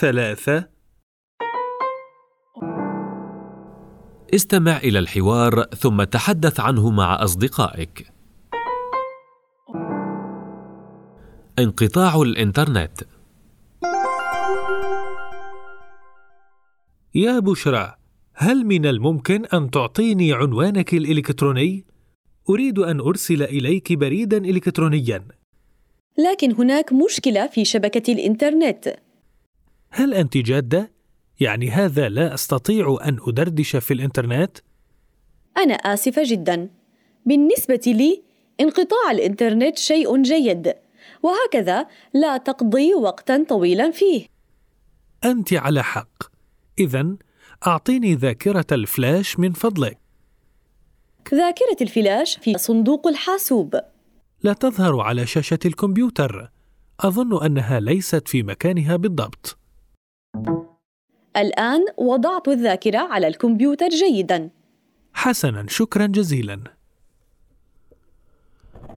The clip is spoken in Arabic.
ثلاثة استمع إلى الحوار ثم تحدث عنه مع أصدقائك. انقطاع الإنترنت يا بشرى هل من الممكن أن تعطيني عنوانك الإلكتروني؟ أريد أن أرسل إليك بريداً إلكترونياً لكن هناك مشكلة في شبكة الإنترنت. هل أنت جادة؟ يعني هذا لا أستطيع أن أدردش في الإنترنت؟ أنا آسفة جدا. بالنسبة لي، انقطاع الإنترنت شيء جيد، وهكذا لا تقضي وقتا طويلا فيه. أنت على حق. إذا أعطيني ذاكرة الفلاش من فضلك. ذاكرة الفلاش في صندوق الحاسوب. لا تظهر على شاشة الكمبيوتر. أظن أنها ليست في مكانها بالضبط. الآن وضعت الذاكرة على الكمبيوتر جيدا. حسنا، شكرا جزيلا.